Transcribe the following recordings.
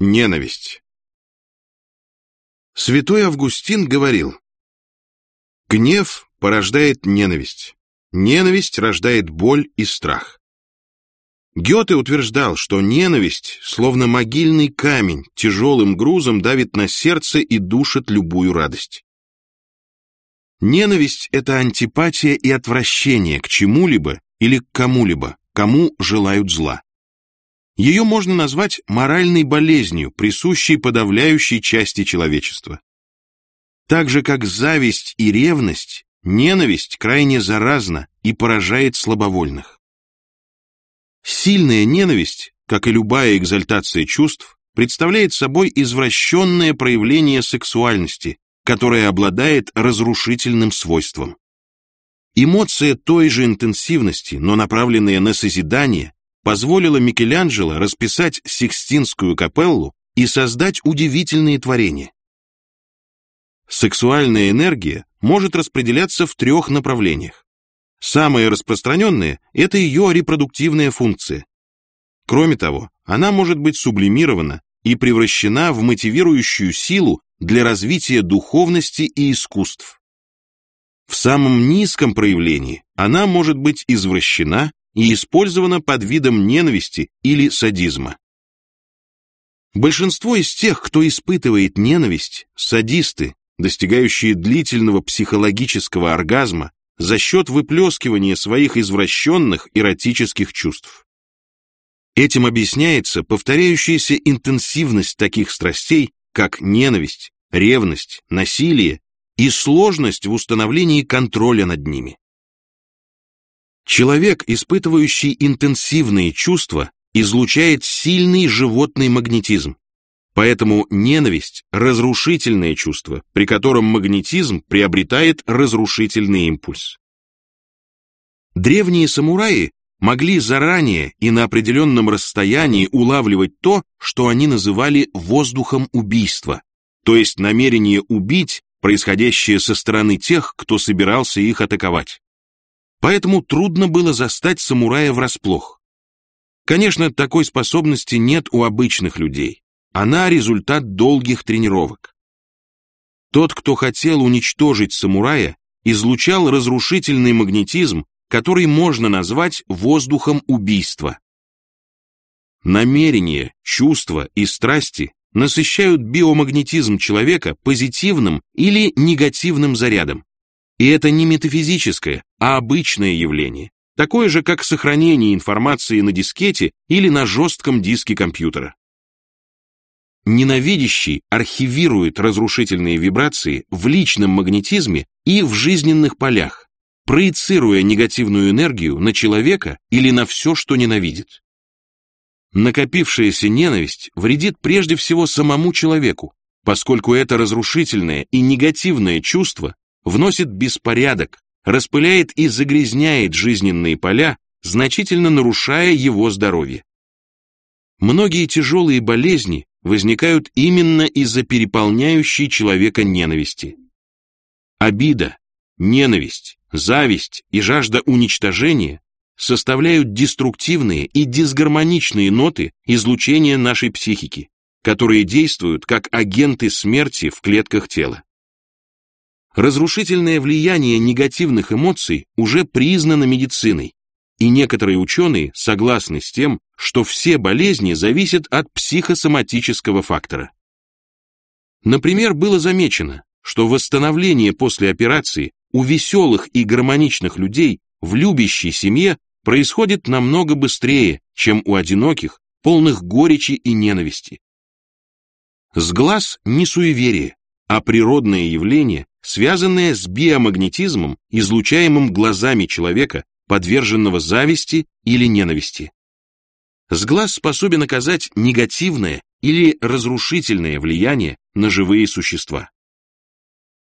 Ненависть. Святой Августин говорил, «Гнев порождает ненависть, ненависть рождает боль и страх». Гёте утверждал, что ненависть, словно могильный камень, тяжелым грузом давит на сердце и душит любую радость. Ненависть — это антипатия и отвращение к чему-либо или к кому-либо, кому желают зла. Ее можно назвать моральной болезнью, присущей подавляющей части человечества. Так же, как зависть и ревность, ненависть крайне заразна и поражает слабовольных. Сильная ненависть, как и любая экзальтация чувств, представляет собой извращенное проявление сексуальности, которое обладает разрушительным свойством. Эмоция той же интенсивности, но направленная на созидание, позволила Микеланджело расписать Сикстинскую капеллу и создать удивительные творения. Сексуальная энергия может распределяться в трех направлениях. Самое распространенное – это ее репродуктивная функция. Кроме того, она может быть сублимирована и превращена в мотивирующую силу для развития духовности и искусств. В самом низком проявлении она может быть извращена и использована под видом ненависти или садизма. Большинство из тех, кто испытывает ненависть, садисты, достигающие длительного психологического оргазма за счет выплескивания своих извращенных эротических чувств. Этим объясняется повторяющаяся интенсивность таких страстей, как ненависть, ревность, насилие и сложность в установлении контроля над ними. Человек, испытывающий интенсивные чувства, излучает сильный животный магнетизм. Поэтому ненависть – разрушительное чувство, при котором магнетизм приобретает разрушительный импульс. Древние самураи могли заранее и на определенном расстоянии улавливать то, что они называли воздухом убийства, то есть намерение убить, происходящее со стороны тех, кто собирался их атаковать поэтому трудно было застать самурая врасплох. Конечно, такой способности нет у обычных людей. Она результат долгих тренировок. Тот, кто хотел уничтожить самурая, излучал разрушительный магнетизм, который можно назвать воздухом убийства. Намерения, чувства и страсти насыщают биомагнетизм человека позитивным или негативным зарядом. И это не метафизическое, а обычное явление, такое же, как сохранение информации на дискете или на жестком диске компьютера. Ненавидящий архивирует разрушительные вибрации в личном магнетизме и в жизненных полях, проецируя негативную энергию на человека или на все, что ненавидит. Накопившаяся ненависть вредит прежде всего самому человеку, поскольку это разрушительное и негативное чувство вносит беспорядок, распыляет и загрязняет жизненные поля, значительно нарушая его здоровье. Многие тяжелые болезни возникают именно из-за переполняющей человека ненависти. Обида, ненависть, зависть и жажда уничтожения составляют деструктивные и дисгармоничные ноты излучения нашей психики, которые действуют как агенты смерти в клетках тела. Разрушительное влияние негативных эмоций уже признано медициной, и некоторые ученые согласны с тем, что все болезни зависят от психосоматического фактора. Например, было замечено, что восстановление после операции у веселых и гармоничных людей в любящей семье происходит намного быстрее, чем у одиноких, полных горечи и ненависти. С глаз не суеверие, а природное явление, связанное с биомагнетизмом, излучаемым глазами человека, подверженного зависти или ненависти. С глаз способен оказать негативное или разрушительное влияние на живые существа.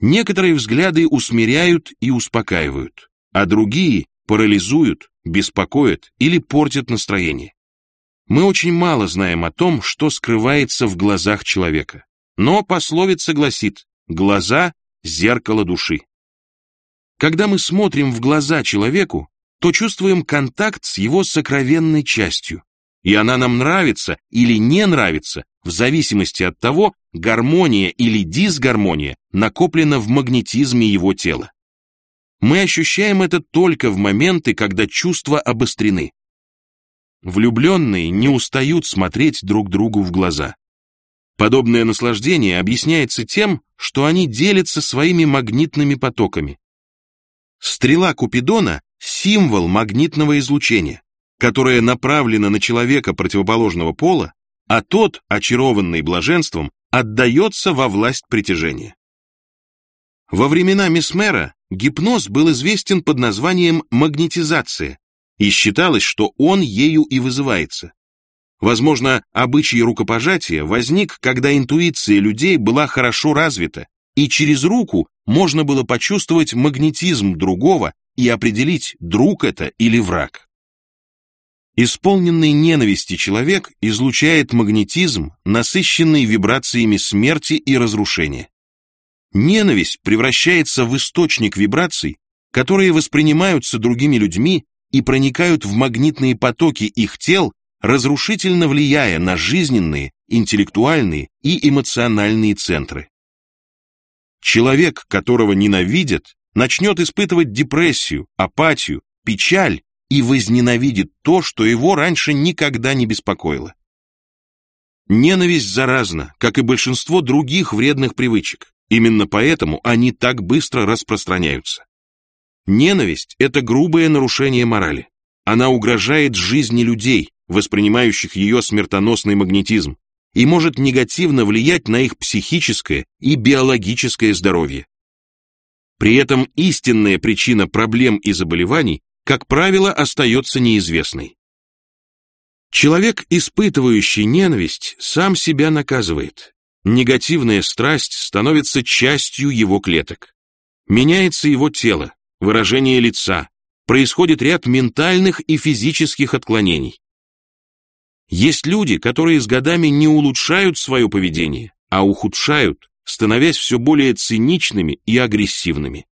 Некоторые взгляды усмиряют и успокаивают, а другие парализуют, беспокоят или портят настроение. Мы очень мало знаем о том, что скрывается в глазах человека. Но пословица гласит «глаза – зеркало души». Когда мы смотрим в глаза человеку, то чувствуем контакт с его сокровенной частью, и она нам нравится или не нравится в зависимости от того, гармония или дисгармония накоплена в магнетизме его тела. Мы ощущаем это только в моменты, когда чувства обострены. Влюбленные не устают смотреть друг другу в глаза. Подобное наслаждение объясняется тем, что они делятся своими магнитными потоками. Стрела Купидона – символ магнитного излучения, которое направлено на человека противоположного пола, а тот, очарованный блаженством, отдается во власть притяжения. Во времена Месмера гипноз был известен под названием магнетизация, и считалось, что он ею и вызывается. Возможно, обычай рукопожатия возник, когда интуиция людей была хорошо развита, и через руку можно было почувствовать магнетизм другого и определить, друг это или враг. Исполненный ненависти человек излучает магнетизм, насыщенный вибрациями смерти и разрушения. Ненависть превращается в источник вибраций, которые воспринимаются другими людьми и проникают в магнитные потоки их тел, разрушительно влияя на жизненные, интеллектуальные и эмоциональные центры. Человек, которого ненавидят, начнет испытывать депрессию, апатию, печаль и возненавидит то, что его раньше никогда не беспокоило. Ненависть заразна, как и большинство других вредных привычек. Именно поэтому они так быстро распространяются. Ненависть – это грубое нарушение морали. Она угрожает жизни людей, воспринимающих ее смертоносный магнетизм, и может негативно влиять на их психическое и биологическое здоровье. При этом истинная причина проблем и заболеваний, как правило, остается неизвестной. Человек, испытывающий ненависть, сам себя наказывает, негативная страсть становится частью его клеток. Меняется его тело, выражение лица, происходит ряд ментальных и физических отклонений. Есть люди, которые с годами не улучшают свое поведение, а ухудшают, становясь все более циничными и агрессивными.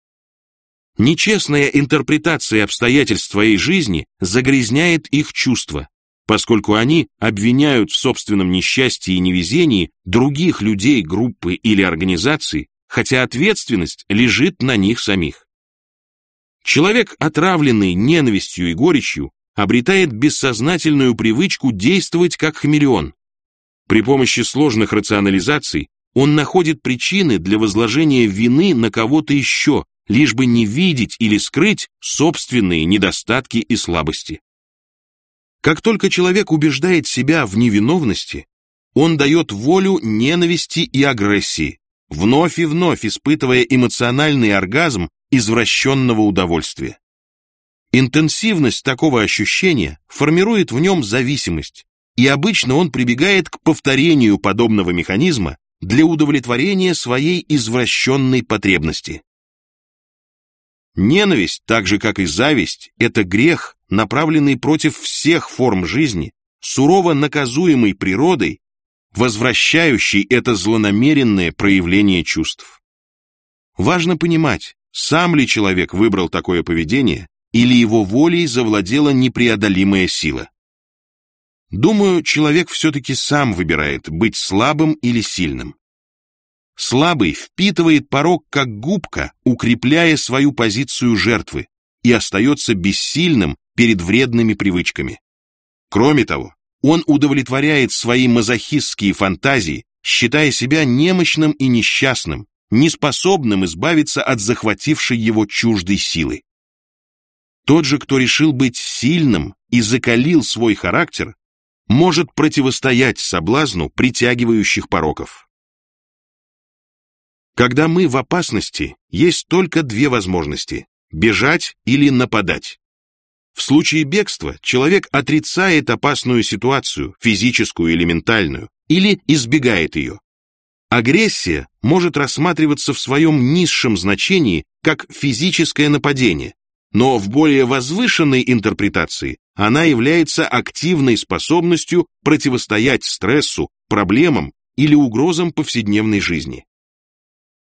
Нечестная интерпретация обстоятельств своей жизни загрязняет их чувства, поскольку они обвиняют в собственном несчастье и невезении других людей, группы или организации, хотя ответственность лежит на них самих. Человек, отравленный ненавистью и горечью, обретает бессознательную привычку действовать как хамелеон. При помощи сложных рационализаций он находит причины для возложения вины на кого-то еще, лишь бы не видеть или скрыть собственные недостатки и слабости. Как только человек убеждает себя в невиновности, он дает волю ненависти и агрессии, вновь и вновь испытывая эмоциональный оргазм извращенного удовольствия. Интенсивность такого ощущения формирует в нем зависимость, и обычно он прибегает к повторению подобного механизма для удовлетворения своей извращенной потребности. Ненависть, так же как и зависть, это грех, направленный против всех форм жизни, сурово наказуемый природой, возвращающий это злонамеренное проявление чувств. Важно понимать, сам ли человек выбрал такое поведение, или его волей завладела непреодолимая сила. Думаю, человек все-таки сам выбирает, быть слабым или сильным. Слабый впитывает порог как губка, укрепляя свою позицию жертвы, и остается бессильным перед вредными привычками. Кроме того, он удовлетворяет свои мазохистские фантазии, считая себя немощным и несчастным, неспособным избавиться от захватившей его чуждой силы. Тот же, кто решил быть сильным и закалил свой характер, может противостоять соблазну притягивающих пороков. Когда мы в опасности, есть только две возможности – бежать или нападать. В случае бегства человек отрицает опасную ситуацию, физическую или ментальную, или избегает ее. Агрессия может рассматриваться в своем низшем значении как физическое нападение, но в более возвышенной интерпретации она является активной способностью противостоять стрессу, проблемам или угрозам повседневной жизни.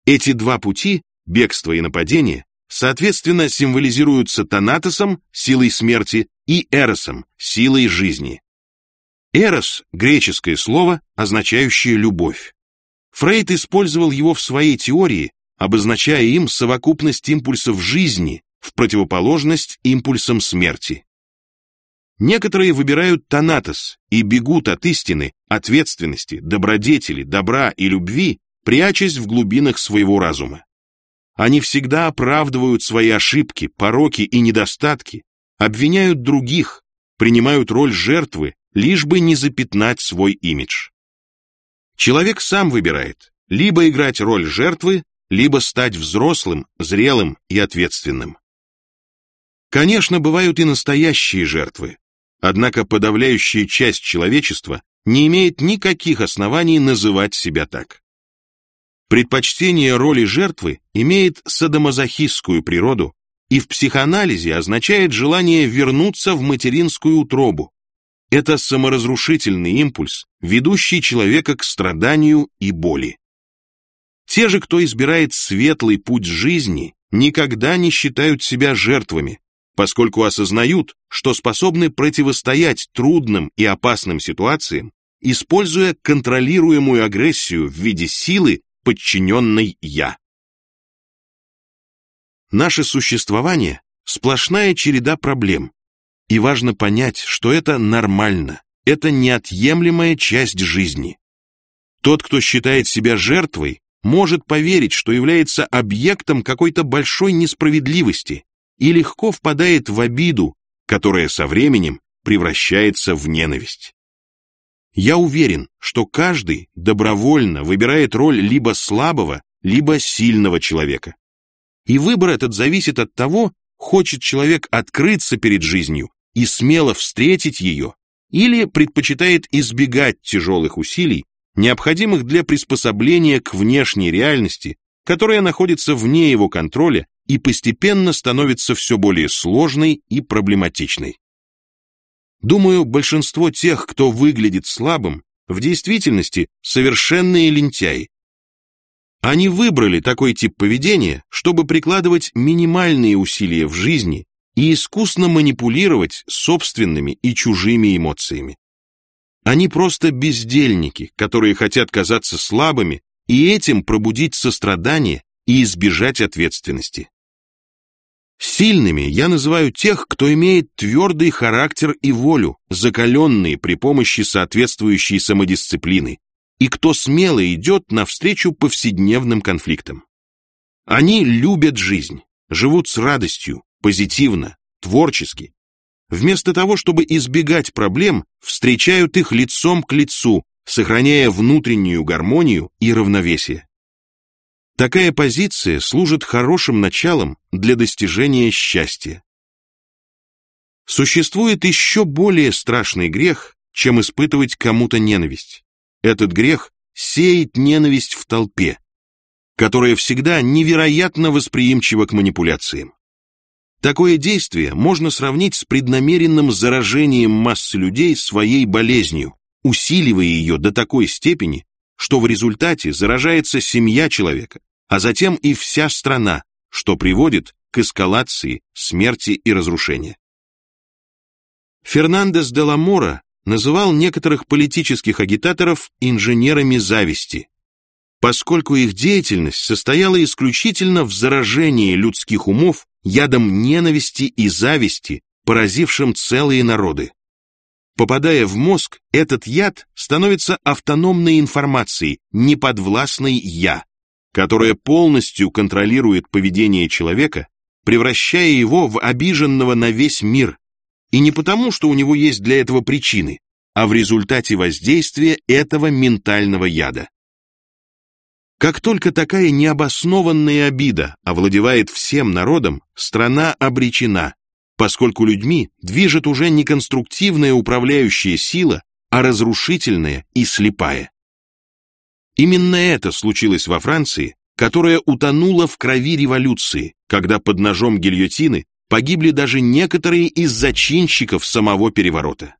Эти два пути, бегство и нападение, соответственно символизируются Танатосом, силой смерти, и Эросом, силой жизни. Эрос – греческое слово, означающее любовь. Фрейд использовал его в своей теории, обозначая им совокупность импульсов жизни в противоположность импульсам смерти. Некоторые выбирают Танатос и бегут от истины, ответственности, добродетели, добра и любви, прячась в глубинах своего разума. Они всегда оправдывают свои ошибки, пороки и недостатки, обвиняют других, принимают роль жертвы, лишь бы не запятнать свой имидж. Человек сам выбирает, либо играть роль жертвы, либо стать взрослым, зрелым и ответственным. Конечно, бывают и настоящие жертвы, однако подавляющая часть человечества не имеет никаких оснований называть себя так. Предпочтение роли жертвы имеет садомазохистскую природу и в психоанализе означает желание вернуться в материнскую утробу. Это саморазрушительный импульс, ведущий человека к страданию и боли. Те же, кто избирает светлый путь жизни, никогда не считают себя жертвами, поскольку осознают, что способны противостоять трудным и опасным ситуациям, используя контролируемую агрессию в виде силы, подчиненной «я». Наше существование – сплошная череда проблем, и важно понять, что это нормально, это неотъемлемая часть жизни. Тот, кто считает себя жертвой, может поверить, что является объектом какой-то большой несправедливости и легко впадает в обиду, которая со временем превращается в ненависть. Я уверен, что каждый добровольно выбирает роль либо слабого, либо сильного человека. И выбор этот зависит от того, хочет человек открыться перед жизнью и смело встретить ее, или предпочитает избегать тяжелых усилий, необходимых для приспособления к внешней реальности, которая находится вне его контроля и постепенно становится все более сложной и проблематичной. Думаю, большинство тех, кто выглядит слабым, в действительности совершенные лентяи. Они выбрали такой тип поведения, чтобы прикладывать минимальные усилия в жизни и искусно манипулировать собственными и чужими эмоциями. Они просто бездельники, которые хотят казаться слабыми и этим пробудить сострадание и избежать ответственности. Сильными я называю тех, кто имеет твердый характер и волю, закаленные при помощи соответствующей самодисциплины, и кто смело идет навстречу повседневным конфликтам. Они любят жизнь, живут с радостью, позитивно, творчески. Вместо того, чтобы избегать проблем, встречают их лицом к лицу, сохраняя внутреннюю гармонию и равновесие. Такая позиция служит хорошим началом для достижения счастья. Существует еще более страшный грех, чем испытывать кому-то ненависть. Этот грех сеет ненависть в толпе, которая всегда невероятно восприимчива к манипуляциям. Такое действие можно сравнить с преднамеренным заражением массы людей своей болезнью, усиливая ее до такой степени, что в результате заражается семья человека, а затем и вся страна, что приводит к эскалации, смерти и разрушения. Фернандес де Ламора называл некоторых политических агитаторов инженерами зависти, поскольку их деятельность состояла исключительно в заражении людских умов ядом ненависти и зависти, поразившим целые народы. Попадая в мозг, этот яд становится автономной информацией, неподвластной «я», которая полностью контролирует поведение человека, превращая его в обиженного на весь мир, и не потому, что у него есть для этого причины, а в результате воздействия этого ментального яда. Как только такая необоснованная обида овладевает всем народом, страна обречена, поскольку людьми движет уже не конструктивная управляющая сила, а разрушительная и слепая. Именно это случилось во Франции, которая утонула в крови революции, когда под ножом гильотины погибли даже некоторые из зачинщиков самого переворота.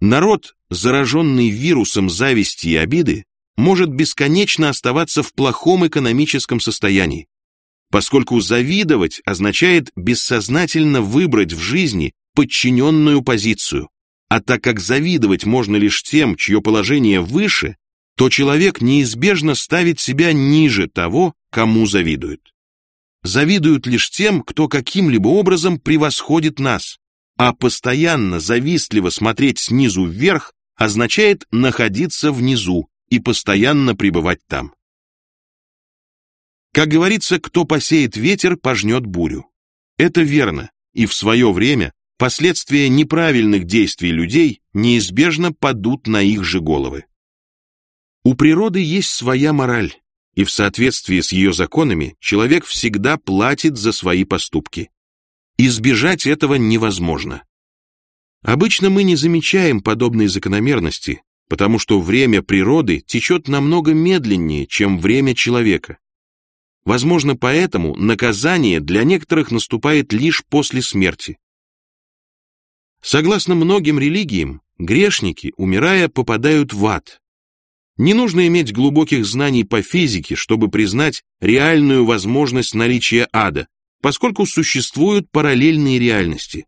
Народ, зараженный вирусом зависти и обиды, может бесконечно оставаться в плохом экономическом состоянии, поскольку завидовать означает бессознательно выбрать в жизни подчиненную позицию, А так как завидовать можно лишь тем, чье положение выше, то человек неизбежно ставит себя ниже того, кому завидует. Завидуют лишь тем, кто каким-либо образом превосходит нас, а постоянно завистливо смотреть снизу вверх означает находиться внизу и постоянно пребывать там. Как говорится, кто посеет ветер, пожнет бурю. Это верно, и в свое время последствия неправильных действий людей неизбежно падут на их же головы. У природы есть своя мораль, и в соответствии с ее законами человек всегда платит за свои поступки. Избежать этого невозможно. Обычно мы не замечаем подобные закономерности, потому что время природы течет намного медленнее, чем время человека. Возможно, поэтому наказание для некоторых наступает лишь после смерти. Согласно многим религиям, грешники, умирая, попадают в ад. Не нужно иметь глубоких знаний по физике, чтобы признать реальную возможность наличия ада, поскольку существуют параллельные реальности.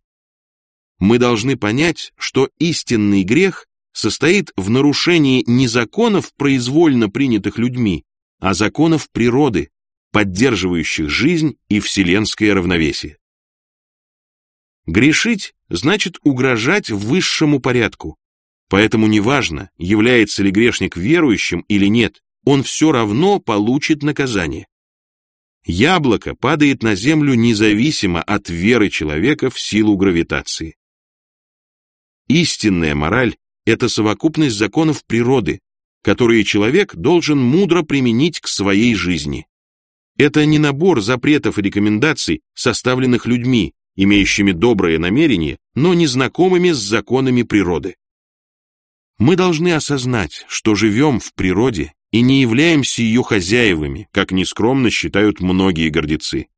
Мы должны понять, что истинный грех состоит в нарушении не законов, произвольно принятых людьми, а законов природы, поддерживающих жизнь и вселенское равновесие. Грешить значит угрожать высшему порядку, поэтому неважно, является ли грешник верующим или нет, он все равно получит наказание. Яблоко падает на землю независимо от веры человека в силу гравитации. Истинная мораль – это совокупность законов природы, которые человек должен мудро применить к своей жизни. Это не набор запретов и рекомендаций, составленных людьми, имеющими доброе намерение, но незнакомыми с законами природы. Мы должны осознать, что живем в природе и не являемся ее хозяевами, как нескромно считают многие гордецы.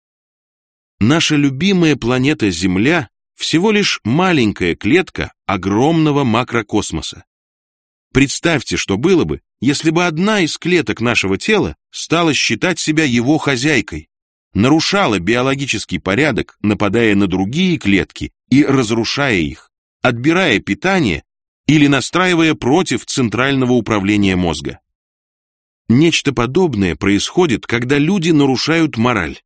Наша любимая планета Земля всего лишь маленькая клетка огромного макрокосмоса. Представьте, что было бы, если бы одна из клеток нашего тела стала считать себя его хозяйкой, нарушала биологический порядок, нападая на другие клетки и разрушая их, отбирая питание или настраивая против центрального управления мозга. Нечто подобное происходит, когда люди нарушают мораль.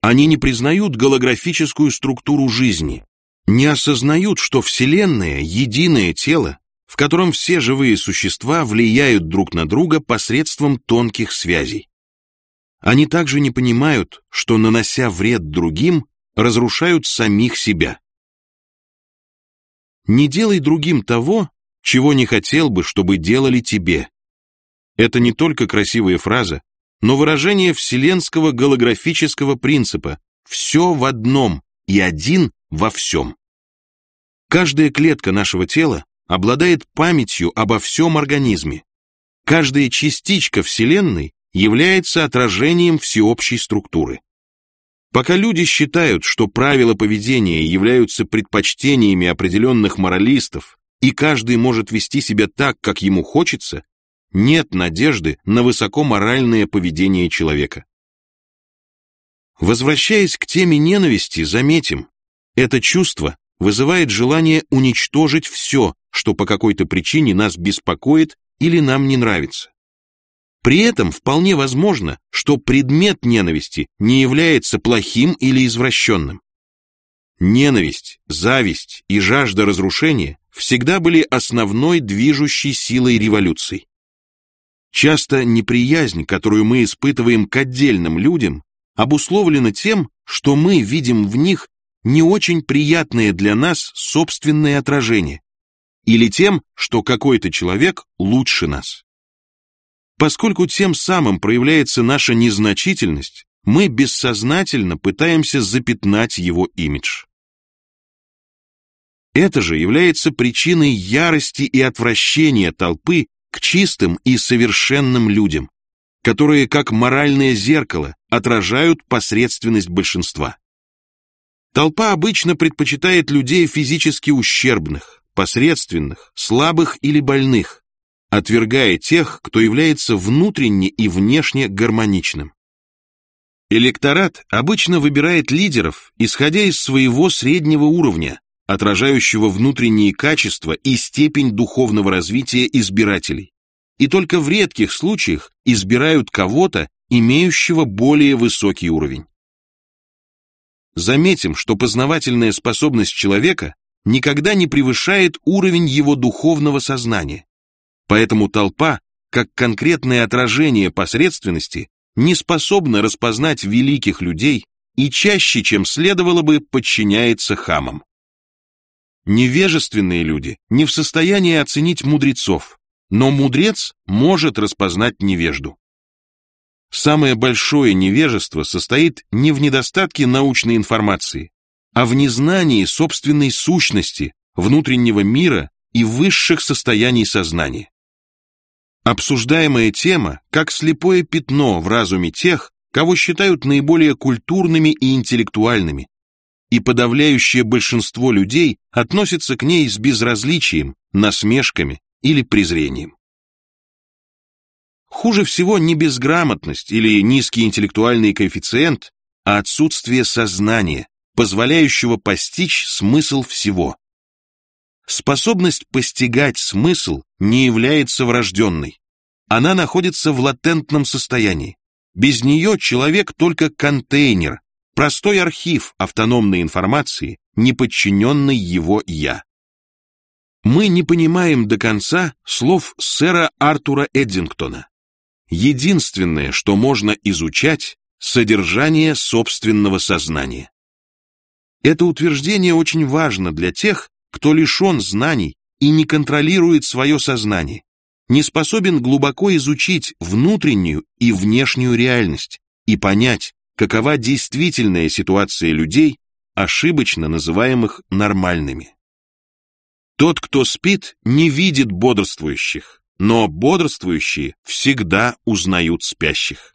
Они не признают голографическую структуру жизни, не осознают, что Вселенная — единое тело, в котором все живые существа влияют друг на друга посредством тонких связей. Они также не понимают, что, нанося вред другим, разрушают самих себя. Не делай другим того, чего не хотел бы, чтобы делали тебе. Это не только красивая фраза, но выражение вселенского голографического принципа «все в одном и один во всем». Каждая клетка нашего тела обладает памятью обо всем организме. Каждая частичка Вселенной является отражением всеобщей структуры. Пока люди считают, что правила поведения являются предпочтениями определенных моралистов, и каждый может вести себя так, как ему хочется, нет надежды на высокоморальное поведение человека. Возвращаясь к теме ненависти, заметим, это чувство вызывает желание уничтожить все, что по какой-то причине нас беспокоит или нам не нравится. При этом вполне возможно, что предмет ненависти не является плохим или извращенным. Ненависть, зависть и жажда разрушения всегда были основной движущей силой революций. Часто неприязнь, которую мы испытываем к отдельным людям, обусловлена тем, что мы видим в них не очень приятное для нас собственное отражение, или тем, что какой-то человек лучше нас. Поскольку тем самым проявляется наша незначительность, мы бессознательно пытаемся запятнать его имидж. Это же является причиной ярости и отвращения толпы к чистым и совершенным людям, которые, как моральное зеркало, отражают посредственность большинства. Толпа обычно предпочитает людей физически ущербных, посредственных, слабых или больных, отвергая тех, кто является внутренне и внешне гармоничным. Электорат обычно выбирает лидеров, исходя из своего среднего уровня, отражающего внутренние качества и степень духовного развития избирателей, и только в редких случаях избирают кого-то, имеющего более высокий уровень. Заметим, что познавательная способность человека никогда не превышает уровень его духовного сознания. Поэтому толпа, как конкретное отражение посредственности, не способна распознать великих людей и чаще, чем следовало бы, подчиняется хамам. Невежественные люди не в состоянии оценить мудрецов, но мудрец может распознать невежду. Самое большое невежество состоит не в недостатке научной информации, а в незнании собственной сущности, внутреннего мира и высших состояний сознания. Обсуждаемая тема как слепое пятно в разуме тех, кого считают наиболее культурными и интеллектуальными, и подавляющее большинство людей относится к ней с безразличием, насмешками или презрением. Хуже всего не безграмотность или низкий интеллектуальный коэффициент, а отсутствие сознания, позволяющего постичь смысл всего. Способность постигать смысл не является врожденной. Она находится в латентном состоянии. Без нее человек только контейнер, простой архив автономной информации, не подчиненный его «я». Мы не понимаем до конца слов сэра Артура Эддингтона. Единственное, что можно изучать, содержание собственного сознания. Это утверждение очень важно для тех, кто лишен знаний и не контролирует свое сознание, не способен глубоко изучить внутреннюю и внешнюю реальность и понять, какова действительная ситуация людей, ошибочно называемых нормальными. Тот, кто спит, не видит бодрствующих, но бодрствующие всегда узнают спящих.